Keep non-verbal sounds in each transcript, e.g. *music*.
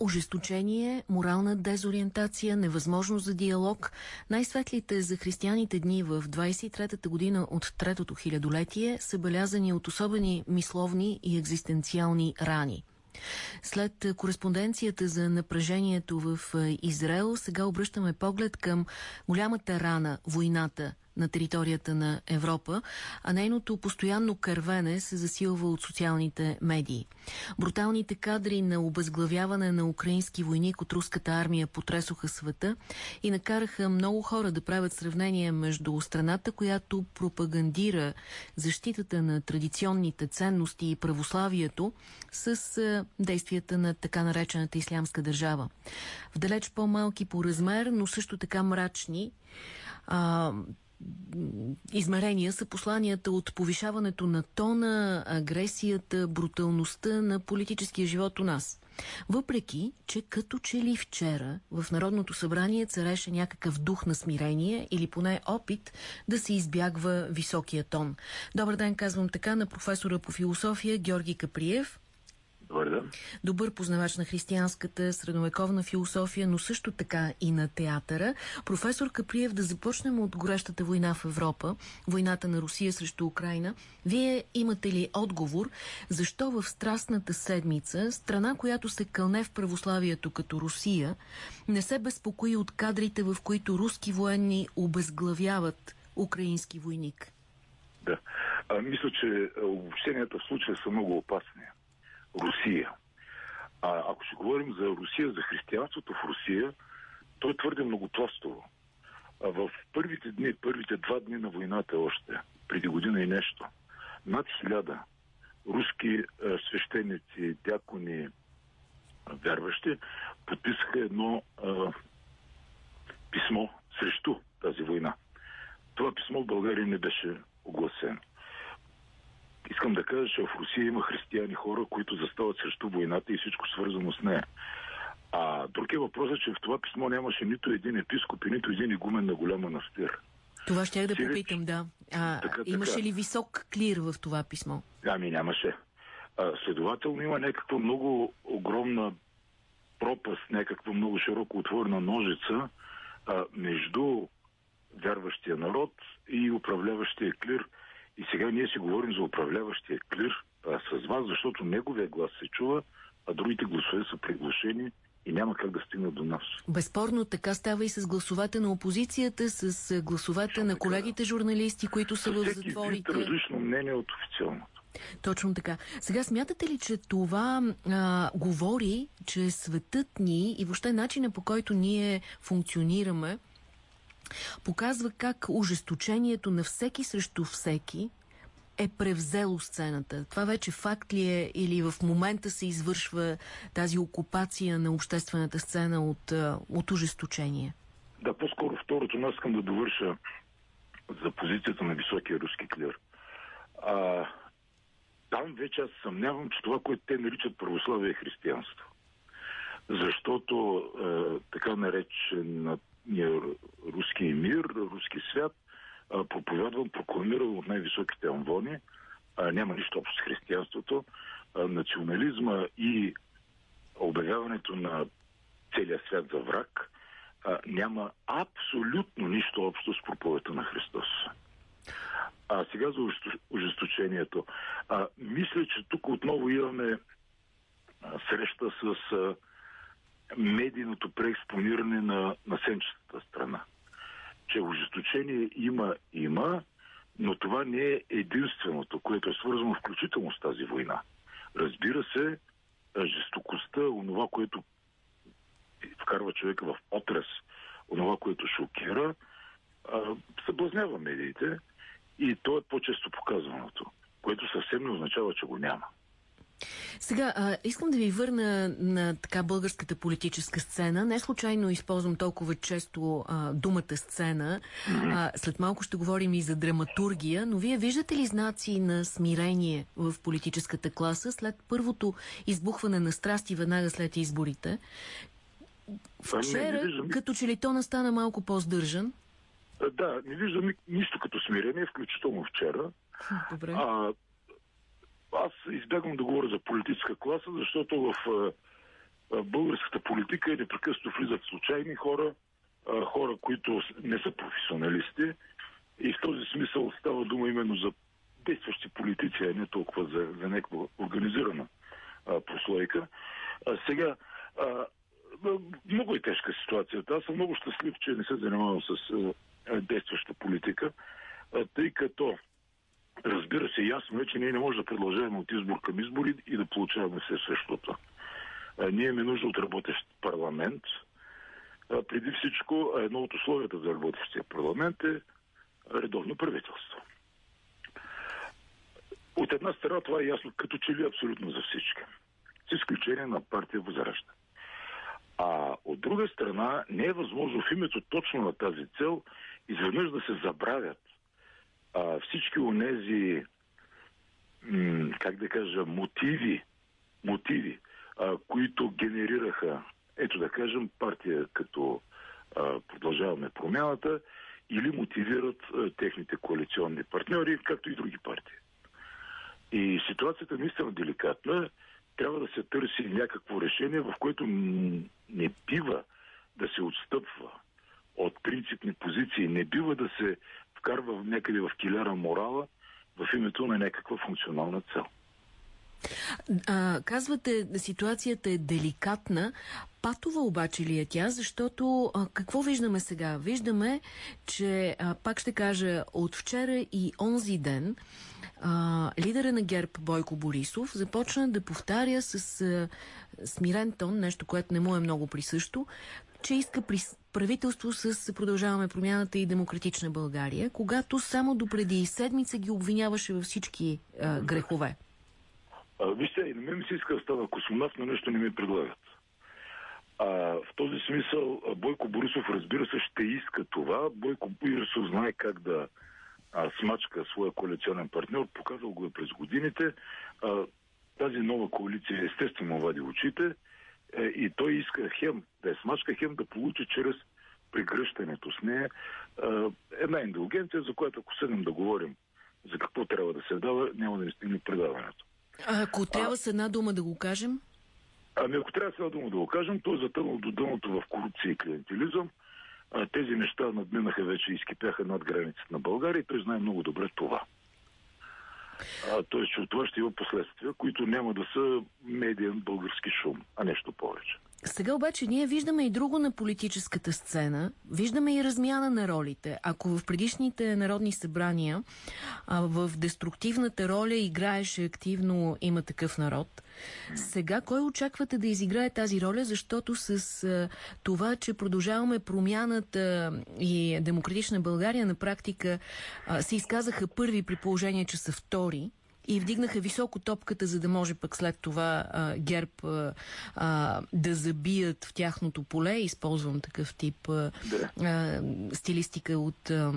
ожесточение, морална дезориентация, невъзможност за диалог. Най-светлите за християните дни в 23-та година от третото хилядолетие са белязани от особени мисловни и екзистенциални рани. След кореспонденцията за напрежението в Израел, сега обръщаме поглед към голямата рана, войната на територията на Европа, а нейното постоянно кървене се засилва от социалните медии. Бруталните кадри на обезглавяване на украински войник от руската армия потресоха света и накараха много хора да правят сравнение между страната, която пропагандира защитата на традиционните ценности и православието с действията на така наречената ислямска държава. В далеч по-малки по размер, но също така мрачни, измерения са посланията от повишаването на тона, агресията, бруталността на политическия живот у нас. Въпреки, че като че ли вчера в Народното събрание цареше някакъв дух на смирение или поне опит да се избягва високия тон. Добър ден, казвам така, на професора по философия Георги Каприев. Добър ден. Добър познавач на християнската средновековна философия, но също така и на театъра. Професор Каприев, да започнем от горещата война в Европа, войната на Русия срещу Украина. Вие имате ли отговор, защо в Страстната седмица, страна, която се кълне в православието като Русия, не се безпокои от кадрите, в които руски военни обезглавяват украински войник? Да. А, мисля, че обобщенията в случая са много опасни. Русия. А ако ще говорим за Русия, за християнството в Русия, то е твърде многопластово. В първите дни, първите два дни на войната още, преди година и нещо, над хиляда руски свещеници, дякони, вярващи, подписаха едно а, писмо срещу тази война. Това писмо в България не беше огласено. Искам да кажа, че в Русия има християни хора, които застават срещу войната и всичко свързано с нея. А друг е въпросът, че в това писмо нямаше нито един епископ и нито един игумен на голям манастир. Това ще я да попитам, да. А, така, имаше така. ли висок клир в това писмо? Ами нямаше. А, следователно има някаква много огромна пропаст, някаква много широко отворена ножица а, между вярващия народ и управляващия клир – и сега ние си говорим за управляващия клир а, с вас, защото неговия глас се чува, а другите гласове са приглушени и няма как да стигнат до нас. Безспорно така става и с гласовете на опозицията, с гласовете на колегите журналисти, които са в затворите. Различно мнение от официалното. Точно така. Сега смятате ли, че това а, говори, че светът ни и въобще начина по който ние функционираме показва как ожесточението на всеки срещу всеки е превзело сцената. Това вече факт ли е или в момента се извършва тази окупация на обществената сцена от, от ожесточение? Да, по-скоро второто, но искам да довърша за позицията на високия руски клир. А, там вече аз съмнявам, че това, което те наричат православие християнство. Защото е, така наречената руски мир, руски свят, проповядван, прокламиран от най-високите амвони, няма нищо общо с християнството, национализма и обявяването на целия свят за враг няма абсолютно нищо общо с проповедта на Христос. А сега за ожесточението. А, мисля, че тук отново имаме среща с медийното преекспониране на, на сенчестата страна. Че ожесточение има, има, но това не е единственото, което е свързано включително с тази война. Разбира се, жестокостта, онова, което вкарва човека в отрез, онова, което шокира, съблазнява медиите и то е по-често показваното, което съвсем не означава, че го няма. Сега, а, искам да ви върна на така българската политическа сцена. Не случайно използвам толкова често а, думата сцена. А, след малко ще говорим и за драматургия, но вие виждате ли знаци на смирение в политическата класа след първото избухване на страсти веднага след изборите? Вчера, като че ли то настана малко по-здържан? Да, не виждам нищо като смирение, включително вчера. Добре. А, аз избягвам да говоря за политическа класа, защото в българската политика непрекъснато влизат случайни хора, хора, които не са професионалисти. И в този смисъл става дума именно за действащи политици, а не толкова за, за някаква организирана а, прослойка. А, сега, а, много е тежка ситуацията. Аз съм много щастлив, че не се занимавам с а, действаща политика, а, тъй като разбира се, ясно е, че ние не можем да продължаваме от избор към избори и да получаваме все същото. А, ние имаме нужда от работещ парламент. А, преди всичко, едно от условията за работещия парламент е редовно правителство. От една страна това е ясно като че ли абсолютно за всички. С изключение на партия Възражда. А от друга страна не е възможно в името точно на тази цел изведнъж да се забравят а, всички онези м- как да кажа, мотиви, мотиви, а, които генерираха, ето да кажем, партия като а, продължаваме промяната или мотивират а, техните коалиционни партньори, както и други партии. И ситуацията е наистина деликатна. Трябва да се търси някакво решение, в което не бива да се отстъпва от принципни позиции, не бива да се вкарва някъде в килера морала в името на някаква функционална цел. А, казвате, ситуацията е деликатна. Патова обаче ли е тя? Защото а, какво виждаме сега? Виждаме, че, а, пак ще кажа, от вчера и онзи ден а, лидера на ГЕРБ Бойко Борисов започна да повтаря с а, смирен тон, нещо, което не му е много присъщо, че иска при правителство с Продължаваме промяната и Демократична България, когато само допреди седмица ги обвиняваше във всички а, грехове. А, вижте, мен ми се иска да става космонавт, но нещо не ми предлагат. А, в този смисъл Бойко Борисов, разбира се, ще иска това. Бойко Борисов знае как да а, смачка своя коалиционен партньор, показал го е през годините. А, тази нова коалиция естествено вади очите е, и той иска хем да е смачка, хем да получи чрез прегръщането с нея една индулгенция, за която ако седнем да говорим за какво трябва да се дава, няма да ни стигне предаването. А ако трябва а, с една дума да го кажем? Ами ако трябва с една дума да го кажем, той е затънал до дъното в корупция и клиентилизъм. А, тези неща надминаха вече и изкипяха над границите на България и той знае много добре това. Тоест, че от това ще има последствия, които няма да са медиен български шум, а нещо повече. Сега обаче ние виждаме и друго на политическата сцена. Виждаме и размяна на ролите. Ако в предишните народни събрания а, в деструктивната роля играеше активно има такъв народ, сега кой очаквате да изиграе тази роля, защото с а, това, че продължаваме промяната и демократична България на практика а, се изказаха първи при положение, че са втори, и вдигнаха високо топката, за да може пък след това а, ГЕРБ а, а, да забият в тяхното поле. Използвам такъв тип а, а, стилистика от а,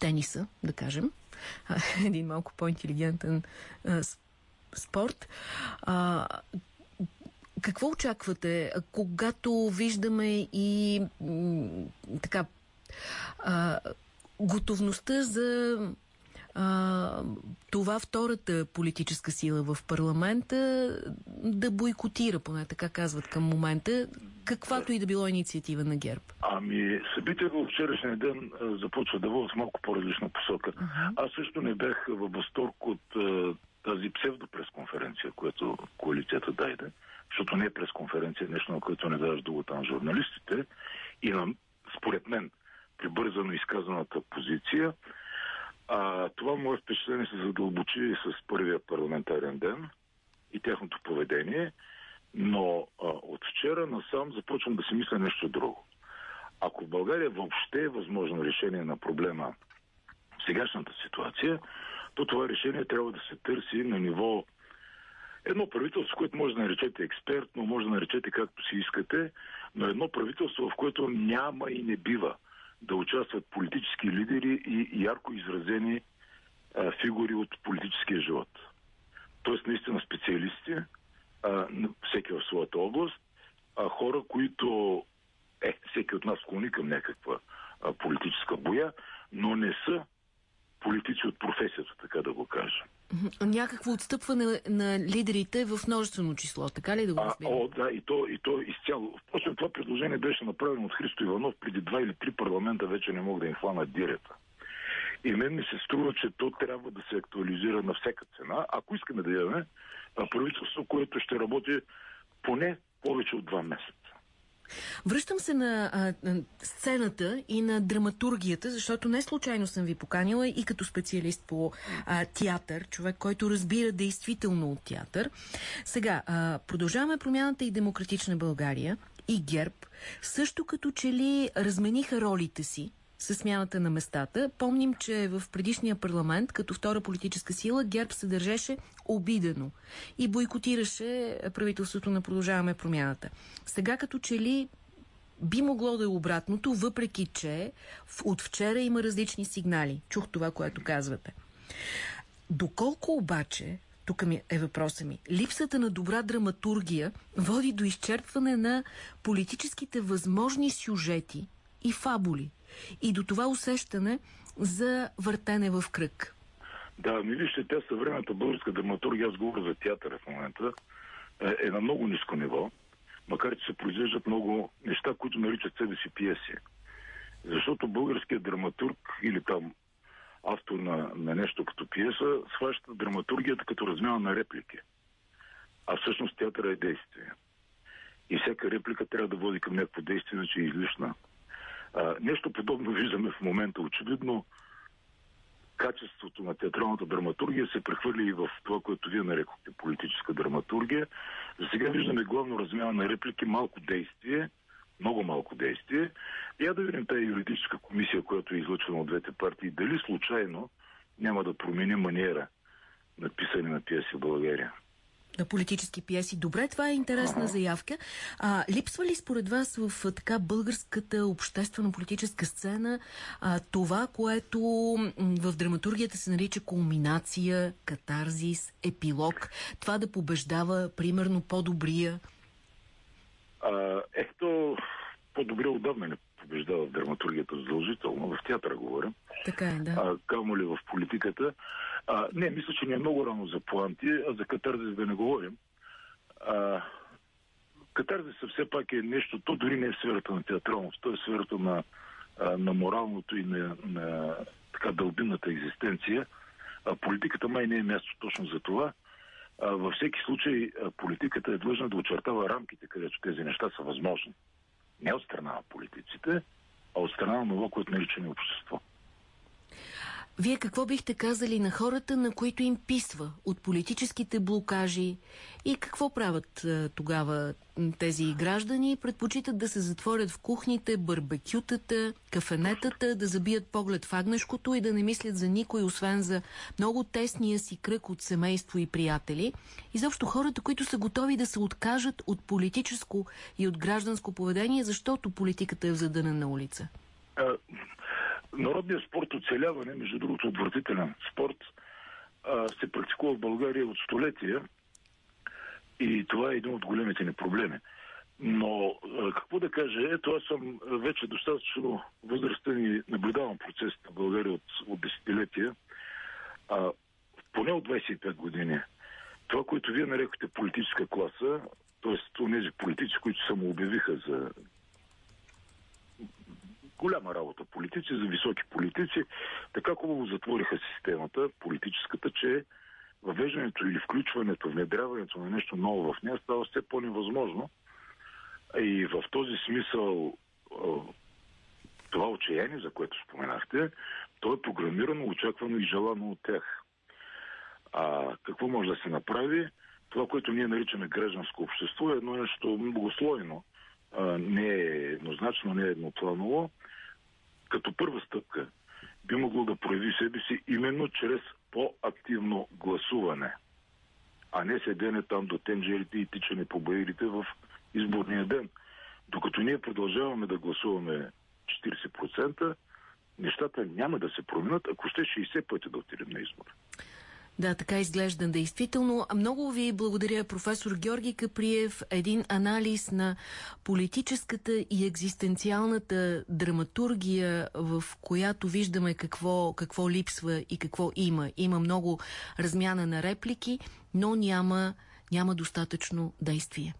тениса, да кажем. *laughs* Един малко по-интелигентен спорт. А, какво очаквате, когато виждаме и така а, готовността за а, това втората политическа сила в парламента да бойкотира, поне така казват към момента, каквато и да било инициатива на ГЕРБ? Ами, събитието в вчерашния ден а, започва да в малко по-различна посока. Uh -huh. Аз също не бях във възторг от а, тази псевдопресконференция, която коалицията даде, защото не е пресконференция, нещо на което не даваш думата на журналистите и на, според мен, прибързано изказаната позиция, а, това мое впечатление се задълбочи с първия парламентарен ден и тяхното поведение, но а, от вчера насам започвам да си мисля нещо друго. Ако в България въобще е възможно решение на проблема в сегашната ситуация, то това решение трябва да се търси на ниво едно правителство, което може да наречете експертно, може да наречете както си искате, но едно правителство, в което няма и не бива да участват политически лидери и ярко изразени а, фигури от политическия живот. Тоест наистина специалисти, а, всеки в своята област, а хора, които е, всеки от нас склони към някаква а, политическа боя, но не са политици от професията, така да го кажа. Някакво отстъпване на лидерите в множествено число, така ли да го разбирам? О, да, и то, и то изцяло. Впрочем, това предложение беше направено от Христо Иванов преди два или три парламента, вече не мога да им хванат дирета. И мен ми се струва, че то трябва да се актуализира на всяка цена, ако искаме да имаме правителство, което ще работи поне повече от два месеца. Връщам се на, а, на сцената и на драматургията, защото не случайно съм ви поканила и като специалист по а, театър, човек, който разбира действително от театър. Сега, а, продължаваме промяната и Демократична България и ГЕРБ, също като че ли размениха ролите си с смяната на местата. Помним, че в предишния парламент, като втора политическа сила, ГЕРБ се държеше обидено и бойкотираше правителството на Продължаваме промяната. Сега като че ли би могло да е обратното, въпреки че от вчера има различни сигнали. Чух това, което казвате. Доколко обаче тук е въпросът ми. Липсата на добра драматургия води до изчерпване на политическите възможни сюжети и фабули и до това усещане за въртене в кръг. Да, ми вижте, тя съвременната българска драматургия, аз говоря за театъра в момента, е, е на много ниско ниво, макар че се произвеждат много неща, които наричат себе си пиеси. Защото българският драматург или там автор на, на нещо като пиеса схваща драматургията като размяна на реплики. А всъщност театъра е действие. И всяка реплика трябва да води към някакво действие, иначе е излишна. А, нещо подобно виждаме в момента. Очевидно, качеството на театралната драматургия се прехвърли и в това, което вие нарекохте политическа драматургия. За сега виждаме главно размяна на реплики, малко действие, много малко действие. Я да видим тази юридическа комисия, която е излъчена от двете партии, дали случайно няма да промени маниера на писане на пиеси в България на политически пиеси. Добре, това е интересна заявка. А, липсва ли според вас в така българската обществено-политическа сцена а, това, което в драматургията се нарича кулминация, катарзис, епилог, това да побеждава, примерно, по-добрия? Ето, по-добре отдавна побеждава в драматургията задължително, в театъра говоря. Така е, да. А, камо ли в политиката. А, не, мисля, че не е много рано за планти, а за катарзис да не говорим. А, катарзис все пак е нещо, то дори не е в сферата на театралност, то е в сферата на, на моралното и на, на така дълбинната екзистенция. А, политиката май не е място точно за това. А, във всеки случай политиката е длъжна да очертава рамките, където тези неща са възможни. Не от страна на политиците, а от страна на това, което наричаме общество. Вие какво бихте казали на хората, на които им писва от политическите блокажи и какво правят а, тогава тези граждани? Предпочитат да се затворят в кухните, барбекютата, кафенетата, да забият поглед в агнешкото и да не мислят за никой, освен за много тесния си кръг от семейство и приятели. И заобщо хората, които са готови да се откажат от политическо и от гражданско поведение, защото политиката е в задънена улица. Народният спорт оцеляване, между другото отвратителен спорт, а, се практикува в България от столетия и това е един от големите ни проблеми. Но какво да кажа, ето аз съм вече достатъчно възрастен и наблюдавам процесите в България от, от десетилетия, а, поне от 25 години. Това, което вие нарекохте политическа класа, т.е. тези политици, които само обявиха за голяма работа политици, за високи политици. Така хубаво затвориха системата, политическата, че въвеждането или включването, внедряването на нещо ново в нея става все по-невъзможно. И в този смисъл това отчаяние, за което споменахте, то е програмирано, очаквано и желано от тях. А какво може да се направи? Това, което ние наричаме гражданско общество, е едно нещо многослойно. Не е еднозначно, не е еднопланово като първа стъпка би могло да прояви себе си именно чрез по-активно гласуване, а не седене там до тенджерите и тичане по баирите в изборния ден. Докато ние продължаваме да гласуваме 40%, нещата няма да се променят, ако ще 60 пъти да отидем на избор. Да, така изглежда действително. Много ви благодаря, професор Георги Каприев. Един анализ на политическата и екзистенциалната драматургия, в която виждаме какво, какво липсва и какво има. Има много размяна на реплики, но няма, няма достатъчно действие.